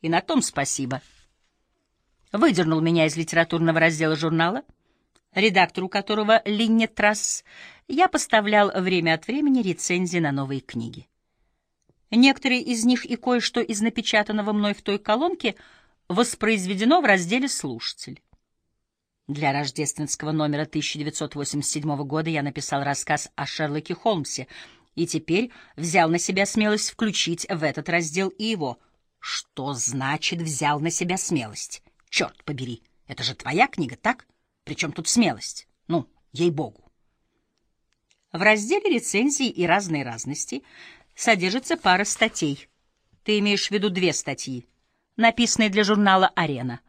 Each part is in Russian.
И на том спасибо. Выдернул меня из литературного раздела журнала, редактору которого Линне Трасс я поставлял время от времени рецензии на новые книги. Некоторые из них и кое-что из напечатанного мной в той колонке воспроизведено в разделе «Слушатель». Для рождественского номера 1987 года я написал рассказ о Шерлоке Холмсе и теперь взял на себя смелость включить в этот раздел и его. Что значит «взял на себя смелость»? Черт побери, это же твоя книга, так? Причем тут смелость? Ну, ей-богу. В разделе рецензии и разные разности содержится пара статей. Ты имеешь в виду две статьи, написанные для журнала «Арена»,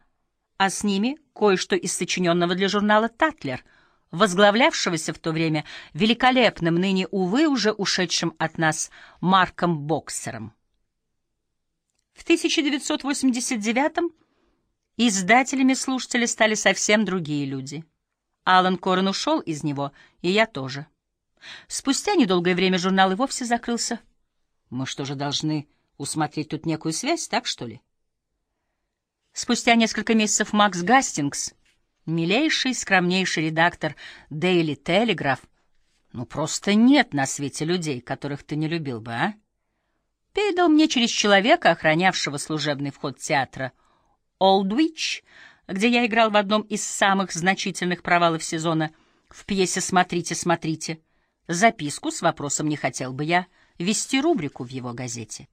а с ними кое-что из сочиненного для журнала «Татлер», возглавлявшегося в то время великолепным, ныне, увы, уже ушедшим от нас Марком Боксером. В 1989 издателями слушатели стали совсем другие люди. Алан Корен ушел из него, и я тоже. Спустя недолгое время журнал и вовсе закрылся. Мы что же должны усмотреть тут некую связь, так что ли? Спустя несколько месяцев Макс Гастингс, милейший, скромнейший редактор Daily Telegraph, ну просто нет на свете людей, которых ты не любил бы, а? Передал мне через человека, охранявшего служебный вход театра Олдвич, где я играл в одном из самых значительных провалов сезона в пьесе «Смотрите, смотрите», записку с вопросом «Не хотел бы я вести рубрику в его газете».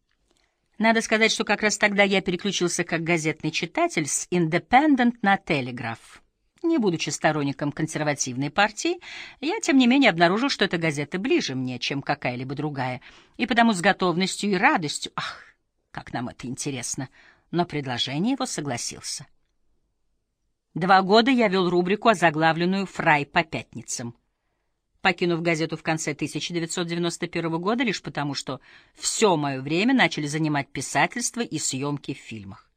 Надо сказать, что как раз тогда я переключился как газетный читатель с «Independent» на «Телеграф». Не будучи сторонником консервативной партии, я, тем не менее, обнаружил, что эта газета ближе мне, чем какая-либо другая, и потому с готовностью и радостью, ах, как нам это интересно, но предложение его согласился. Два года я вел рубрику, озаглавленную «Фрай по пятницам» покинув газету в конце 1991 года лишь потому, что все мое время начали занимать писательство и съемки в фильмах.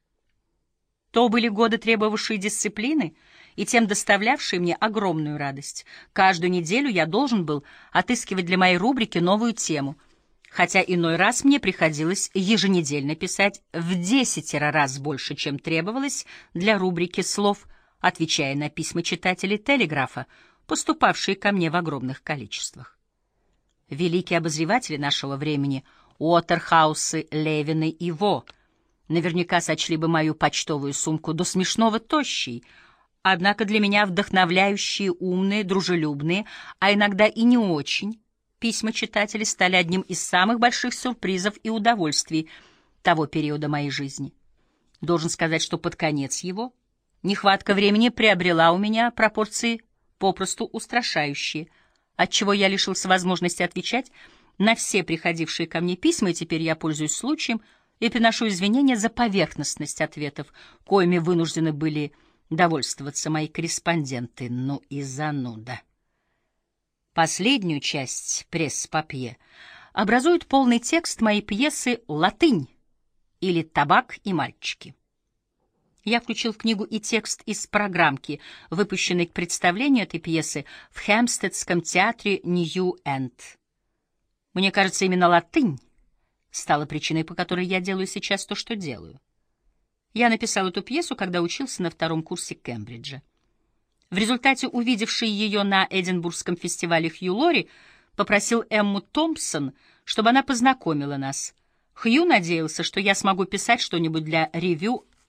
То были годы, требовавшие дисциплины и тем доставлявшие мне огромную радость. Каждую неделю я должен был отыскивать для моей рубрики новую тему, хотя иной раз мне приходилось еженедельно писать в десятеро раз больше, чем требовалось для рубрики слов, отвечая на письма читателей «Телеграфа», поступавшие ко мне в огромных количествах. Великие обозреватели нашего времени, Уотерхаусы, Левины и Во, наверняка сочли бы мою почтовую сумку до смешного тощей, однако для меня вдохновляющие, умные, дружелюбные, а иногда и не очень, письма читателей стали одним из самых больших сюрпризов и удовольствий того периода моей жизни. Должен сказать, что под конец его нехватка времени приобрела у меня пропорции попросту устрашающие, отчего я лишился возможности отвечать на все приходившие ко мне письма, и теперь я пользуюсь случаем и приношу извинения за поверхностность ответов, коими вынуждены были довольствоваться мои корреспонденты, ну и зануда. Последнюю часть пресс-папье образует полный текст моей пьесы «Латынь» или «Табак и мальчики». Я включил в книгу и текст из программки, выпущенной к представлению этой пьесы в Хэмстедском театре Нью-Энд. Мне кажется, именно латынь стала причиной, по которой я делаю сейчас то, что делаю. Я написал эту пьесу, когда учился на втором курсе Кембриджа. В результате, увидевший ее на Эдинбургском фестивале Хью Лори, попросил Эмму Томпсон, чтобы она познакомила нас. Хью надеялся, что я смогу писать что-нибудь для ревю